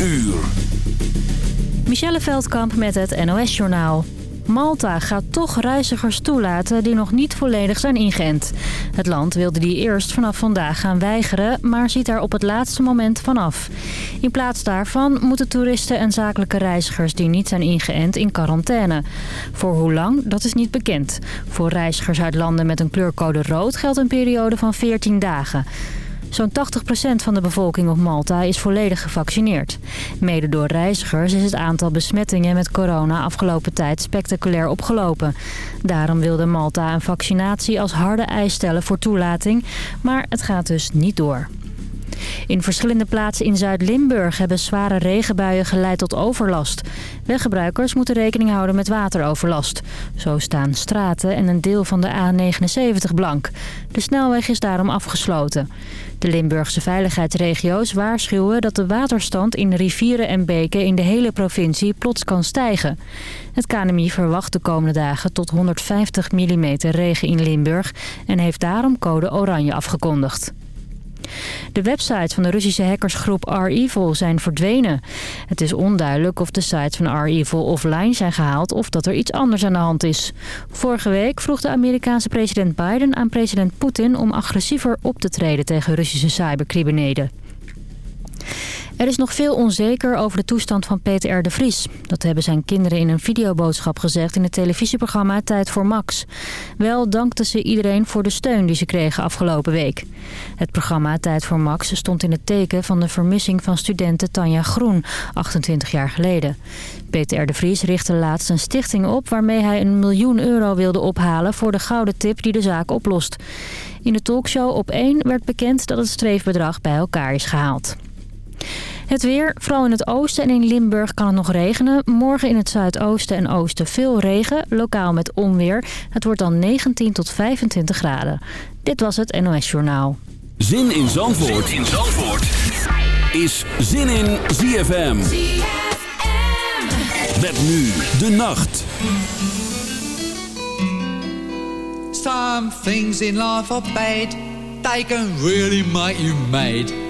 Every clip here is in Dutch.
uur. Michelle Veldkamp met het NOS-journaal. Malta gaat toch reizigers toelaten die nog niet volledig zijn ingeënt. Het land wilde die eerst vanaf vandaag gaan weigeren, maar ziet daar op het laatste moment vanaf. In plaats daarvan moeten toeristen en zakelijke reizigers die niet zijn ingeënt in quarantaine. Voor hoe lang, dat is niet bekend. Voor reizigers uit landen met een kleurcode rood geldt een periode van 14 dagen. Zo'n 80% van de bevolking op Malta is volledig gevaccineerd. Mede door reizigers is het aantal besmettingen met corona afgelopen tijd spectaculair opgelopen. Daarom wilde Malta een vaccinatie als harde eis stellen voor toelating, maar het gaat dus niet door. In verschillende plaatsen in Zuid-Limburg hebben zware regenbuien geleid tot overlast. Weggebruikers moeten rekening houden met wateroverlast. Zo staan straten en een deel van de A79 blank. De snelweg is daarom afgesloten. De Limburgse veiligheidsregio's waarschuwen dat de waterstand in rivieren en beken in de hele provincie plots kan stijgen. Het KNMI verwacht de komende dagen tot 150 mm regen in Limburg en heeft daarom code oranje afgekondigd. De websites van de Russische hackersgroep R-Evil zijn verdwenen. Het is onduidelijk of de sites van R-Evil offline zijn gehaald of dat er iets anders aan de hand is. Vorige week vroeg de Amerikaanse president Biden aan president Poetin om agressiever op te treden tegen Russische cybercriminelen. Er is nog veel onzeker over de toestand van Peter R. de Vries. Dat hebben zijn kinderen in een videoboodschap gezegd in het televisieprogramma Tijd voor Max. Wel dankten ze iedereen voor de steun die ze kregen afgelopen week. Het programma Tijd voor Max stond in het teken van de vermissing van studenten Tanja Groen, 28 jaar geleden. Peter R. de Vries richtte laatst een stichting op waarmee hij een miljoen euro wilde ophalen voor de gouden tip die de zaak oplost. In de talkshow op 1 werd bekend dat het streefbedrag bij elkaar is gehaald. Het weer, vooral in het oosten en in Limburg kan het nog regenen. Morgen in het zuidoosten en oosten veel regen, lokaal met onweer. Het wordt dan 19 tot 25 graden. Dit was het NOS Journaal. Zin in Zandvoort, zin in Zandvoort. is Zin in ZFM. ZFM. Met nu de nacht. Some things in life are bad. They can really make you mad.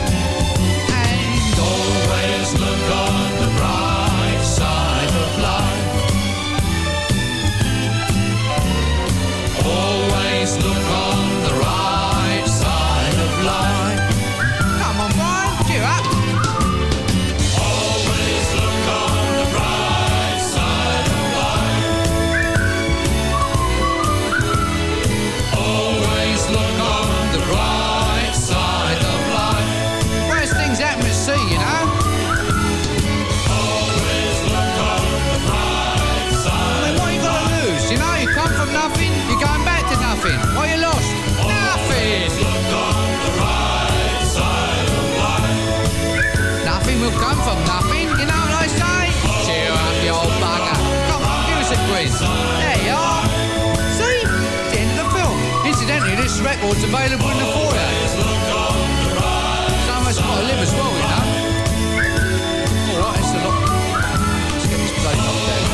This record's available in the foyer. Someone's got to live as well, you know. Alright, it's a lot. Let's get this bloke knocked down.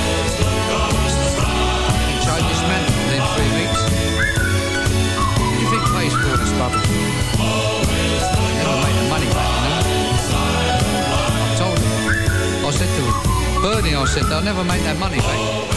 Change this man within three weeks. What do you think pays for all this rubbish? Never make the money back, you know. I told him. I said to him, Bernie, I said, they'll never make that money back.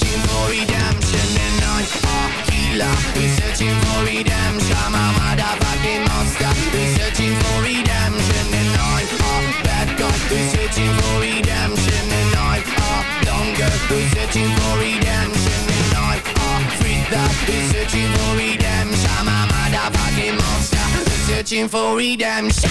Searching for redemption And I'm a healer who's searching for redemption. I'm a motherfucking monster. Who's searching for redemption And I'm a bad guy. Who's searching for redemption And I'm a dumb who's searching for redemption And I'm a freak who's searching for redemption. I'm a motherfucking monster. Who's searching for redemption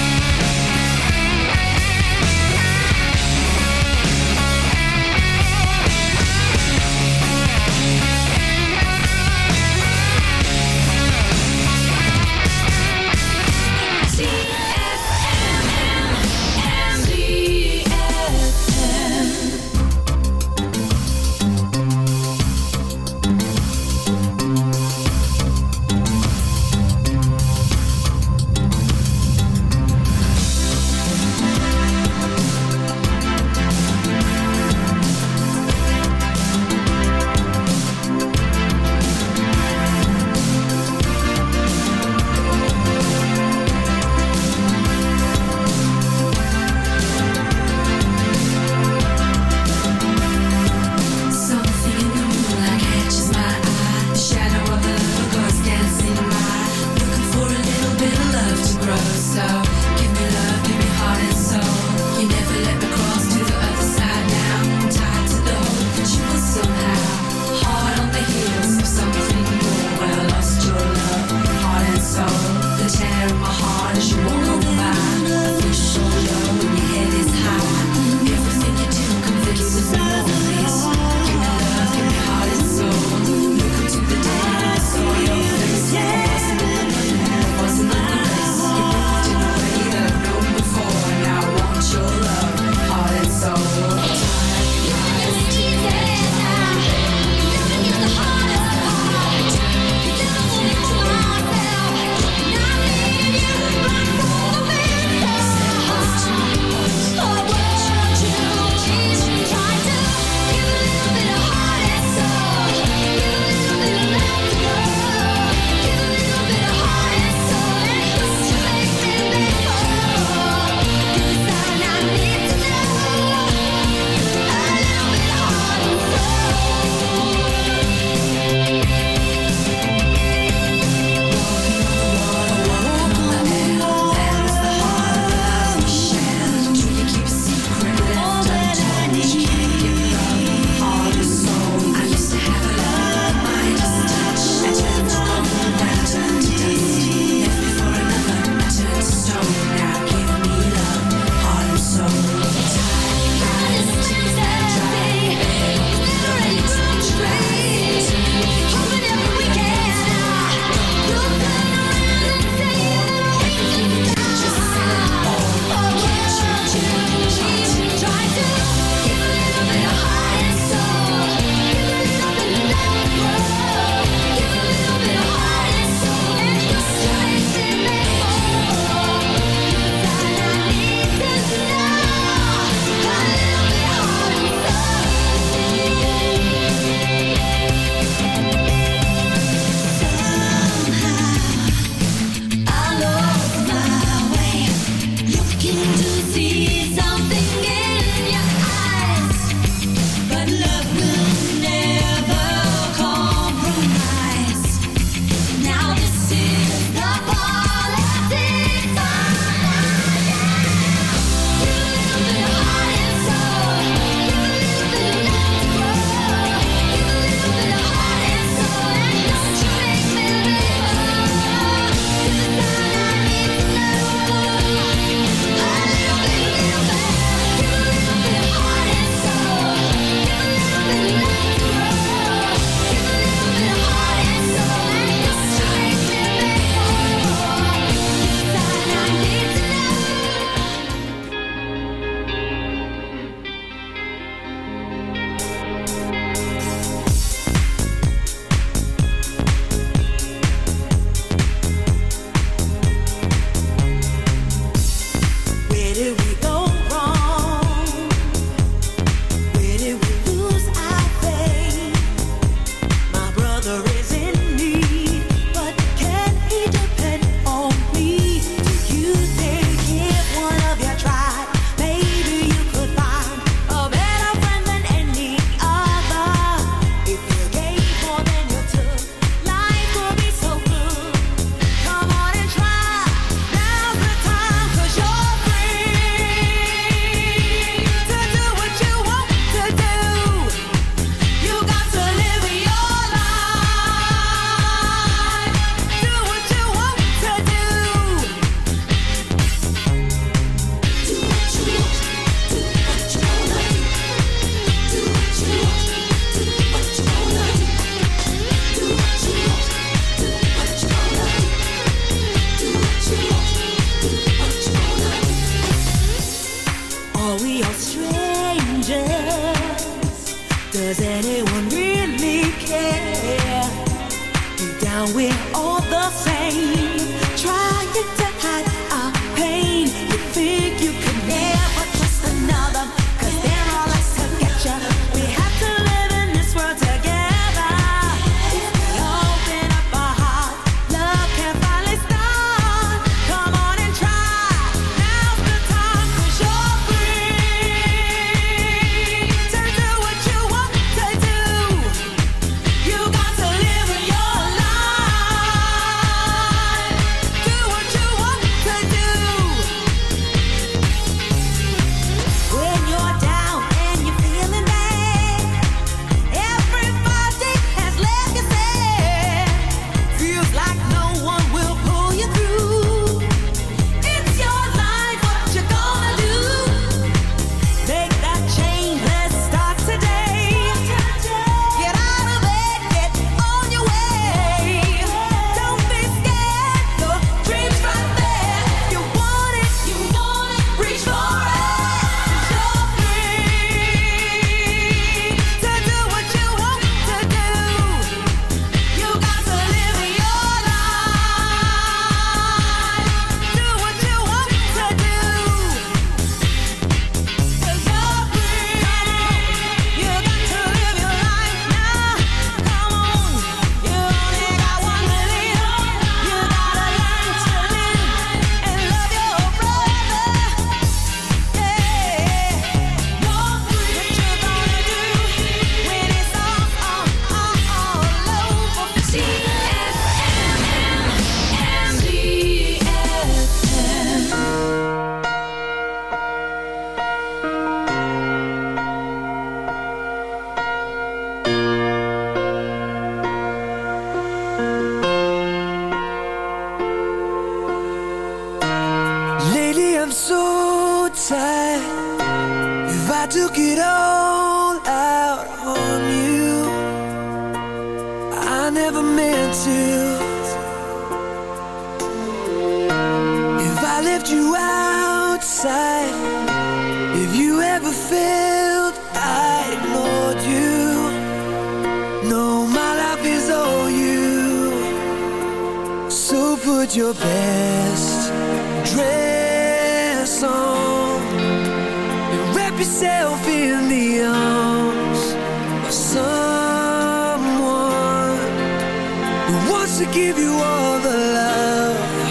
wants to give you all the love.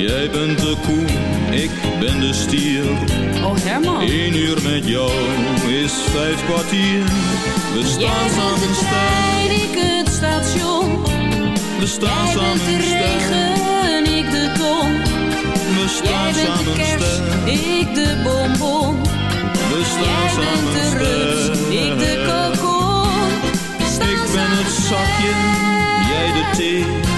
Jij bent de koe, ik ben de stier. Oh Herman. Eén uur met jou is vijf kwartier. We staan Jij samen bent trein, ik het station. We staan Jij samen bent de regen, ik de ton. We Jij staan bent de samen kerst, ik de bonbon. We staan Jij bent samen de rust, ik de kokon. Ik ben het zakje, jij de thee.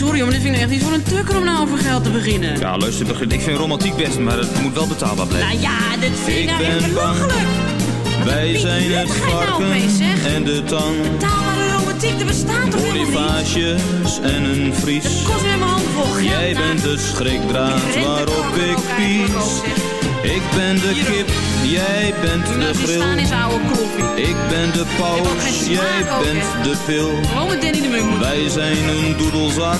Sorry, maar dit vind ik echt niet voor een tukker om nou over geld te beginnen. Ja, luister, begin- ik vind romantiek best, maar het moet wel betaalbaar blijven. Nou ja, dit vind ik, Ik nou echt belachelijk. Wij zijn het nou varken en de tang. Betaalbare romantiek, er bestaat toch helemaal niet? En een vries. Het kost weer mijn hand vol. Jij nou. bent de schrikdraad waarop ik pies. Ik ben de kip, jij bent de grill. is oude koffie. Ik ben de paus, jij bent de pil. Gewoon met Danny de Munk. Wij zijn een doedelzak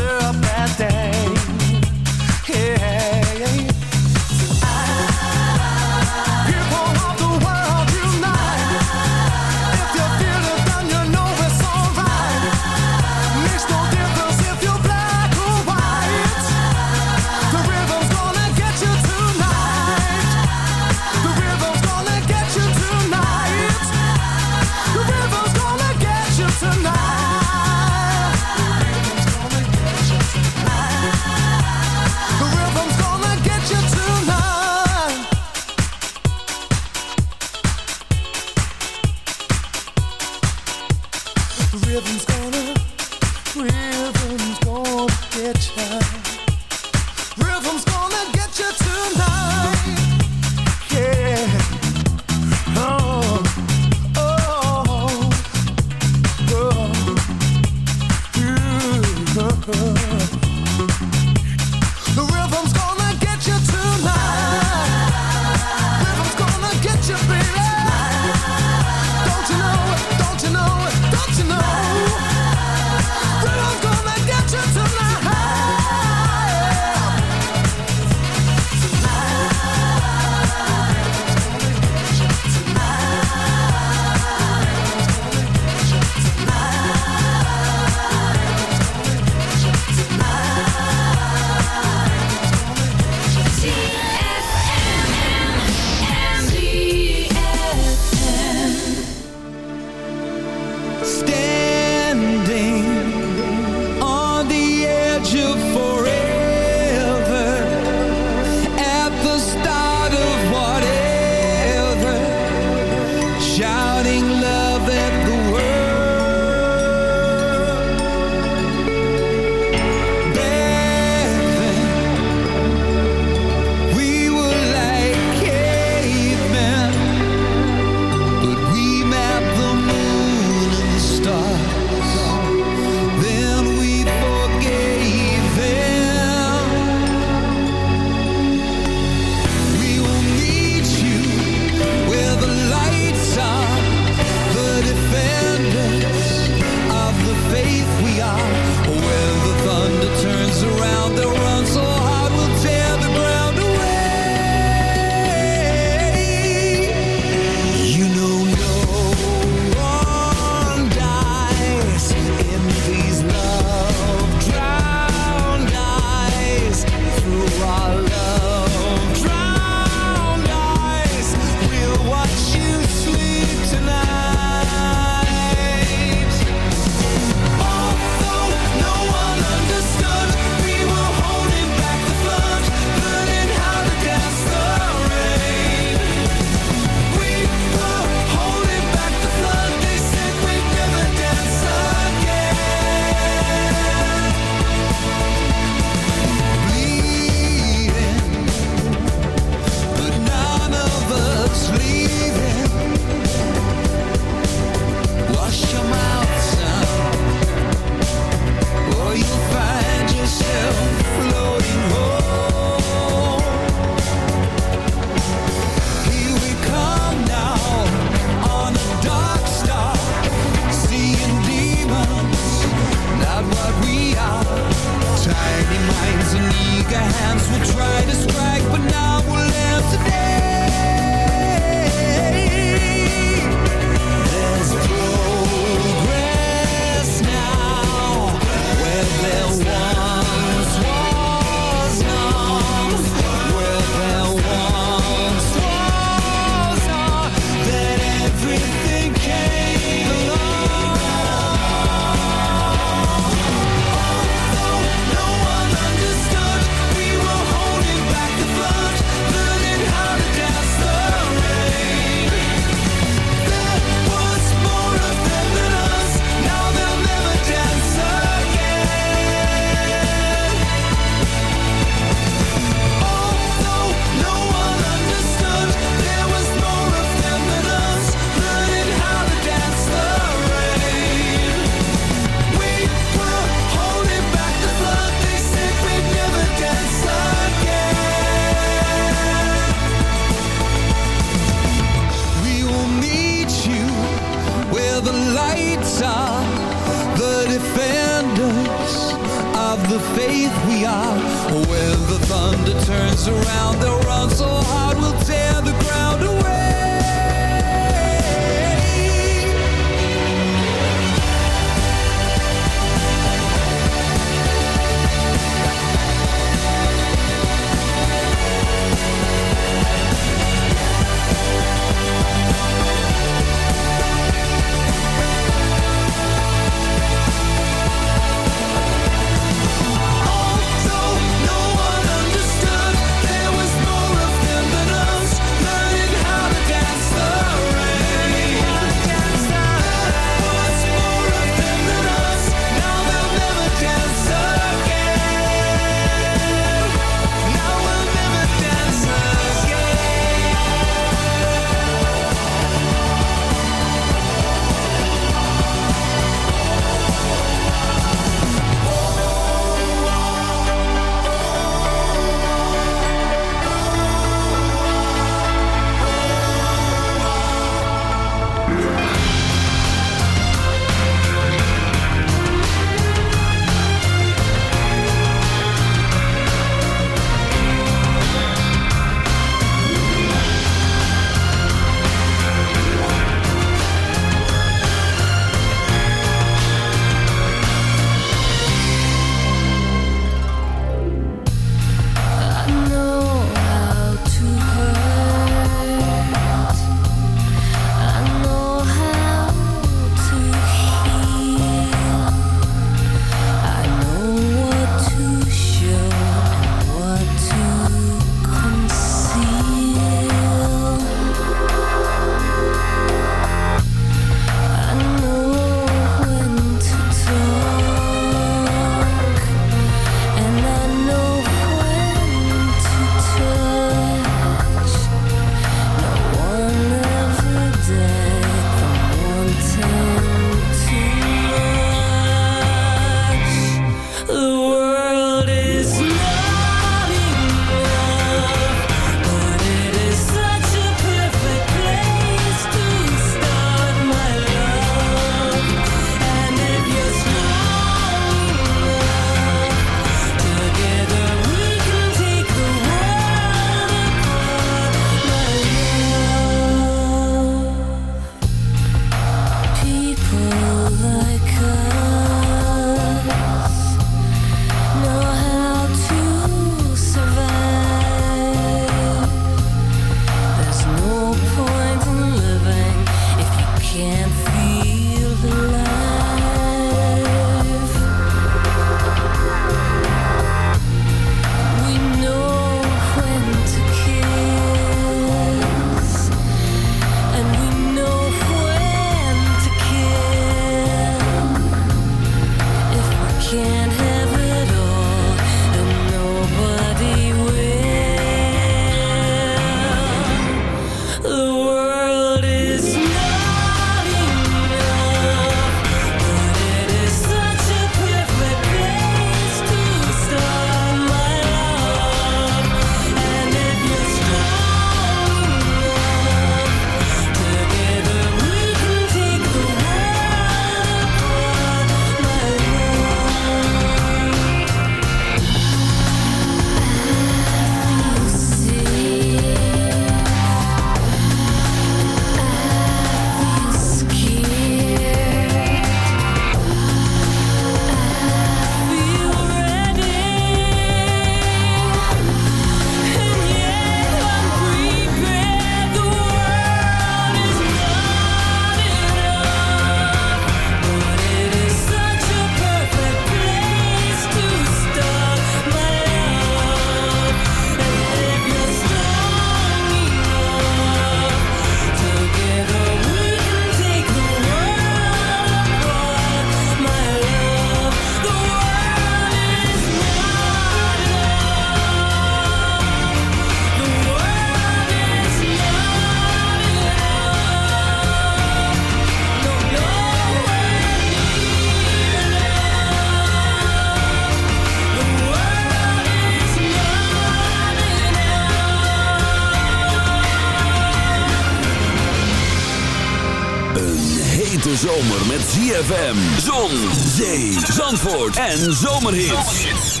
zomer met ZFM. Zon, zee, zandvoort en Zomerhit.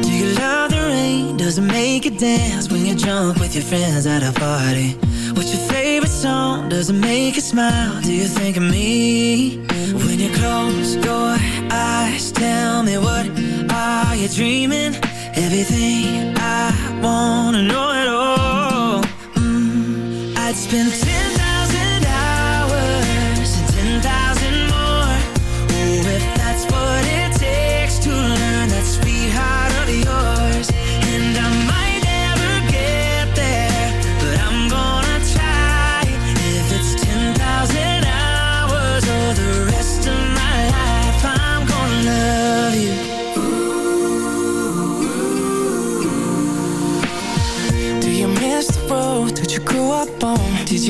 Do you love the rain? Does it make you dance when you jump with your friends at a party? What's your favorite song? Does it make you smile? Do you think of me? When you close your eyes, tell me what are you dreaming? Everything I wanna know at all. I'd spend 10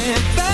can't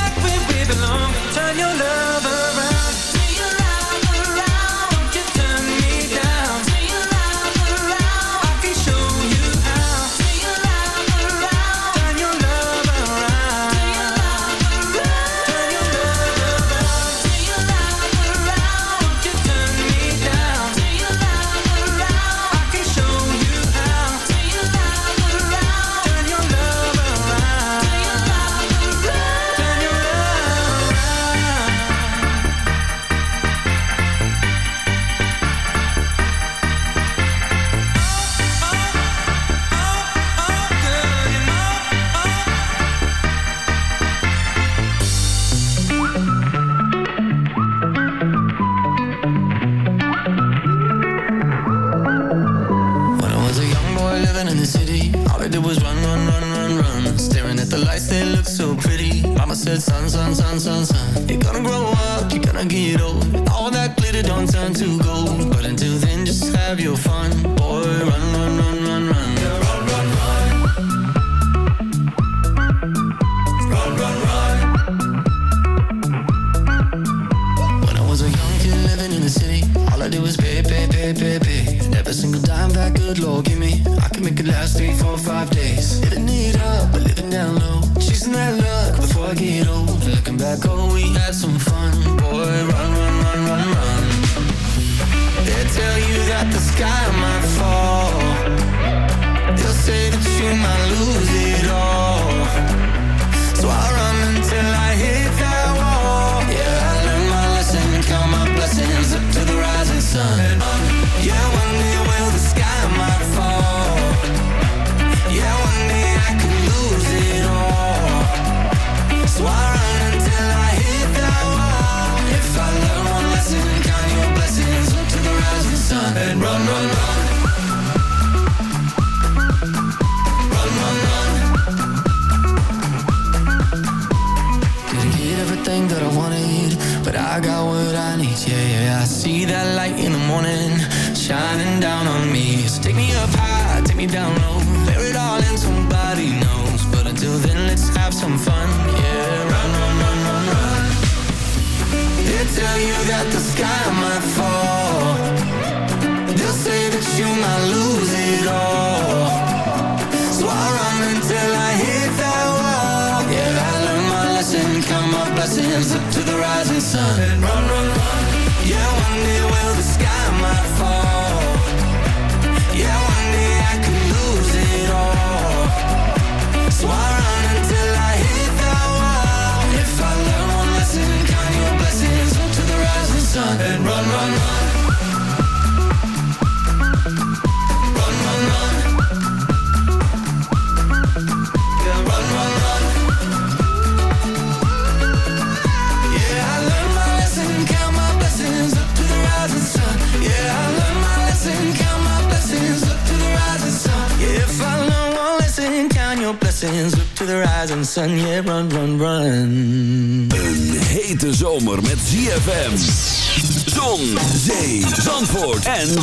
zandvoort en